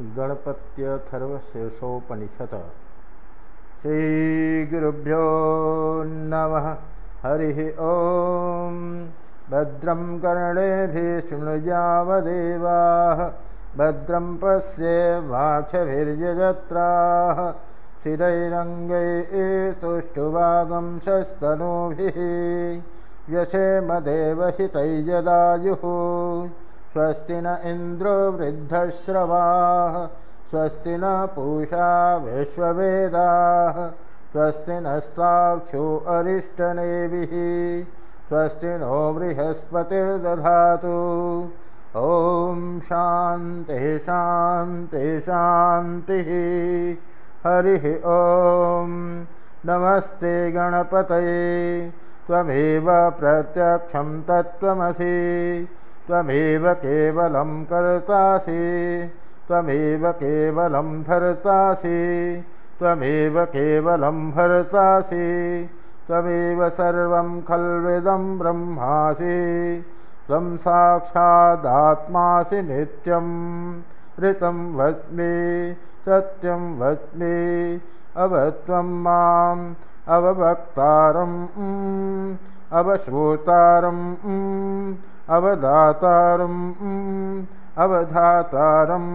गणपत्यथर्वशेषोपनिषत्। श्रीगुरुभ्यो नमः। हरिः ॐ भद्रं कर्णेभिः शृणुयावदेवाः। भद्रं पश्ये वाक्षभिर्यजत्राः। शिरैरङ्गै तुष्टुवागं शस्तनूभिः। व्यक्षेमदेवहितैजदायुः स्वस्ति न इन्द्रो वृद्धश्रवाः स्वस्ति न पूषा विश्ववेदाः स्वस्ति नस्ताक्षो अरिष्टनेभिः स्वस्ति नो बृहस्पतिर्दधातु। ॐ शान्तिः शान्तिः शान्तिः। हरिः ॐ। नमस्ते गणपतये। त्वमेव प्रत्यक्षं तत्त्वमसि त्वमेव केवलं कर्तासि त्वमेव केवलं धर्तासि त्वमेव केवलं भर्तासि त्वमेव सर्वं खल्विदं ब्रह्मासि त्वं साक्षादात्मासि नित्यं ऋतं वच्मि सत्यं वच्मि अवत्वं माम् अववक्तारम् अवश्रोतारम् अवदातारम् अवधातारम्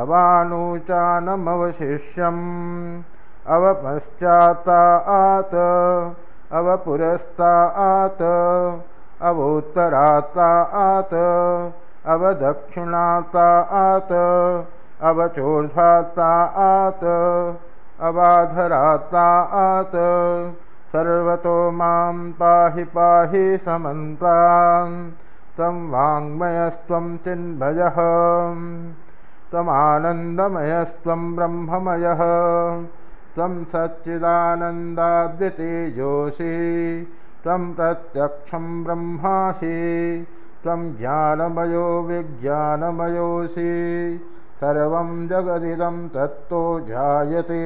अवानुचानमवशिष्यम् अवपश्चात्ता आत् अवपुरस्ता आत् अवोत्तरात्ता आत् अवदक्षिणाता आत् सर्वतो मां पाहि पाहि समन्तां त्वं वाङ्मयस्त्वं चिन्मयः त्वमानन्दमयस्त्वं ब्रह्ममयः त्वं सच्चिदानन्दाद्वितीयोषि त्वं प्रत्यक्षं ब्रह्मासि त्वं ज्ञानमयो विज्ञानमयोऽसि सर्वं जगदिदं तत्तो जायते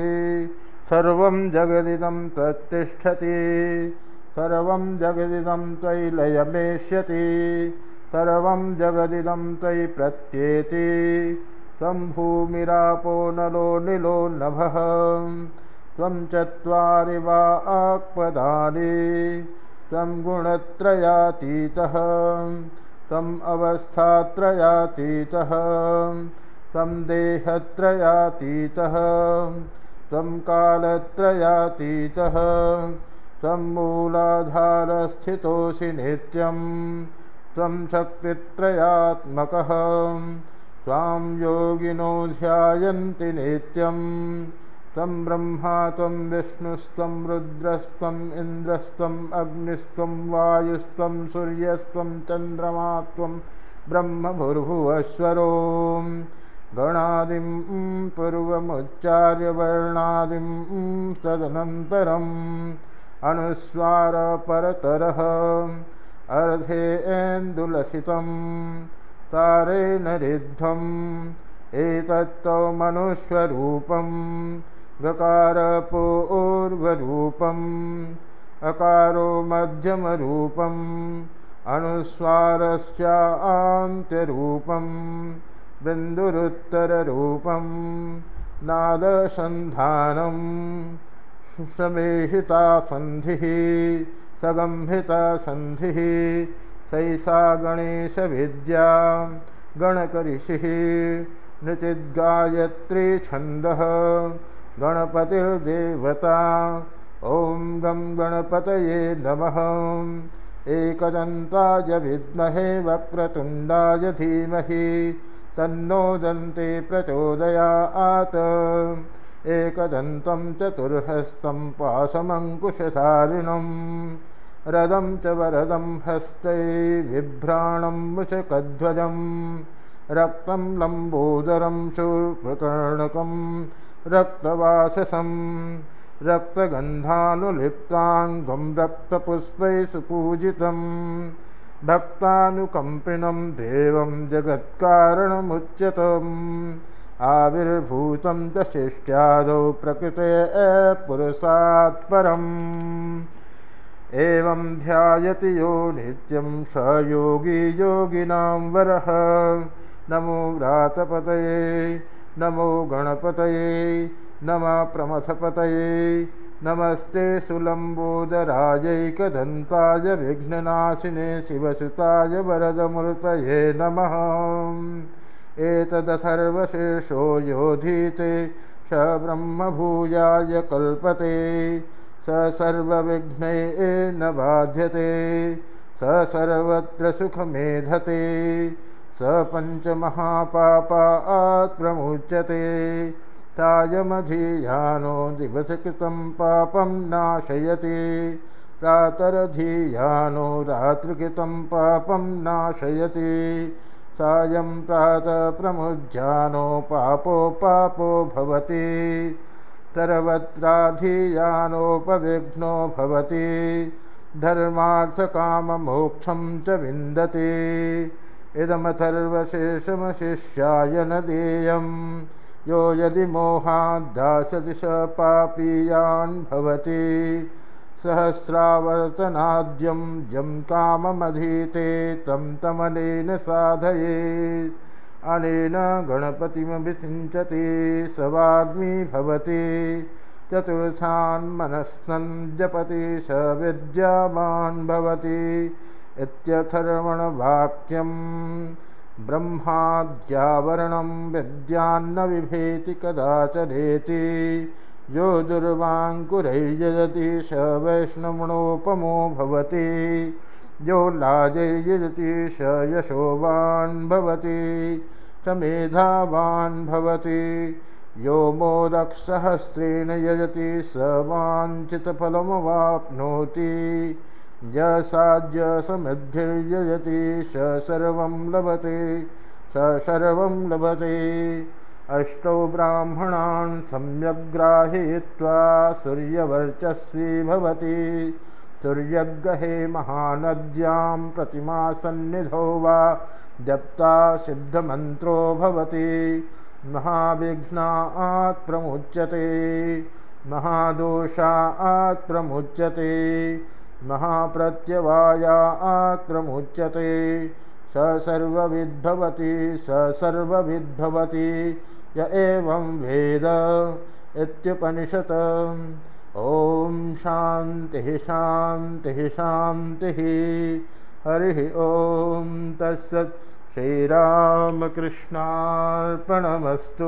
सर्वं जगदिदं तत्तिष्ठति सर्वं जगदिदं त्वयि लयमेष्यति। सर्वं जगदिदं त्वयि प्रत्येति। त्वं भूमिरापो नलो निलो नभः। त्वं चत्वारि वा आक्पदानि। त्वं गुणत्रयातीतः। त्वम् अवस्थात्रयातीतः। त्वं देहत्रयातीतः त्वं कालत्रयातीतः त्वं मूलाधारस्थितोऽसि नित्यं त्वं शक्तित्रयात्मकः त्वां योगिनो ध्यायन्ति नित्यं त्वं ब्रह्मा त्वं विष्णुस्त्वं रुद्रस्त्वम् इन्द्रस्त्वम् अग्निस्त्वं वायुस्त्वं सूर्यस्त्वं चन्द्रमास्त्वं ब्रह्मभुर्भुवस्वरो गणादिं पूर्वमुच्चार्य वर्णादिं तदनन्तरम् अनुस्वारपरतरः अर्धेन्दुलसितं तारेण रिद्धम् एतत्तौ मनुष्वरूपं गकारपोर्वरूपम् अकारो मध्यमरूपम् अनुस्वारश्च आन्त्यरूपम् बिन्दुरुत्तररूपं नादसन्धानं समेहिता सन्धिः सगम्भिता सन्धिः सैसा गणेशविद्या गणकऋषिः नृचिद्गायत्री छन्दः गणपतिर्देवता ॐ गं गणपतये नमः। एकदन्ताय विद्महे वक्रतुण्डाय धीमहि तन्नो दन्ते प्रचोदयात् एकदन्तं चतुर्हस्तं पाशमङ्कुशसारिणं रदं च वरदं हस्तै बिभ्राणं मुषकध्वजं रक्तं लम्बोदरं शूर्पकर्णकं रक्तवाससं रक्तगन्धानुलिप्ताङ्गं रक्तपुष्पै सुपूजितम् भक्तानुकम्पिनं देवं जगत्कारणमुच्यतम्। आविर्भूतं च शिष्ट्यादौ प्रकृते पुरुषात् परम्। एवं ध्यायति यो नित्यं स योगी योगिनां वरः। नमो व्रातपतये नमो गणपतये नमः प्रमथपतये नमस्ते सुलम्बोदराजैकदन्ताय विघ्ननाशिने शिवसुताय वरदमूर्तये नमः। एतदसर्वशेषो योधीते स ब्रह्मभूयाय कल्पते स सर्वविघ्नये न बाध्यते स सर्वत्र सुखमेधते स पञ्चमहापापात् प्रमुच्यते तायमधीयानो दिवसकृतं पापं नाशयति। प्रातरधीयानो रात्रिकृतं पापं नाशयति। सायं प्रातः प्रमुज्यानो पापो पापो भवति। सर्वत्राधियानोपविघ्नो भवति। धर्मार्थकाममोक्षं च विन्दति। इदमथर्वशेषमशिष्याय न देयं यो यदि मोहाद्दाशति स पापीयान् भवति सहस्रावर्तनाद्यं जं काममधीते तं तमनेन साधये। अनेन गणपतिमभिषिञ्चति स वाग्मी भवति चतुर्थान्मनस्सन् जपति स विद्यामान् भवति। इत्यथर्वणवाक्यं ब्रह्माद्यावरणं विद्यान्न बिभेति कदाचनेति यो दुर्वाङ्कुरैर्यजति स वैष्णवणोपमो भवति यो लाजैर्यजति स यशोवान् भवति स मेधावान् भवति यो मोदक्सहस्रेण यजति स वाञ्छितफलमवाप्नोति यसाज्य समद्भिर्यजति स सर्वं लभते स सर्वं लभते। अष्टौ ब्राह्मणान् सम्यग्राहयित्वा सूर्यवर्चस्वी भवति। सूर्यग्रहे महानद्यां प्रतिमासन्निधौ वा जप्ता सिद्धमन्त्रो भवति। महाविघ्नात् प्रमुच्यते महादोषात् प्रमुच्यते महाप्रत्यवायात् प्रमुच्यते स सर्वविद्भवति स सर्वविद्भवति य एवं वेद इत्युपनिषत्। ॐ शान्तिः शान्तिः शान्तिः। हरिः ॐ तत्सत्। श्रीरामकृष्णार्पणमस्तु